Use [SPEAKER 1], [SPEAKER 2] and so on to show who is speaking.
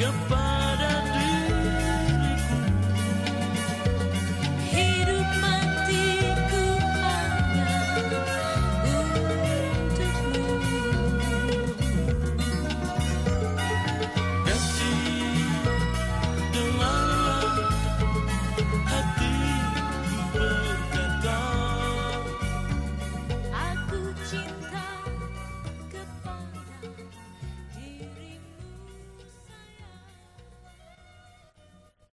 [SPEAKER 1] goodbye.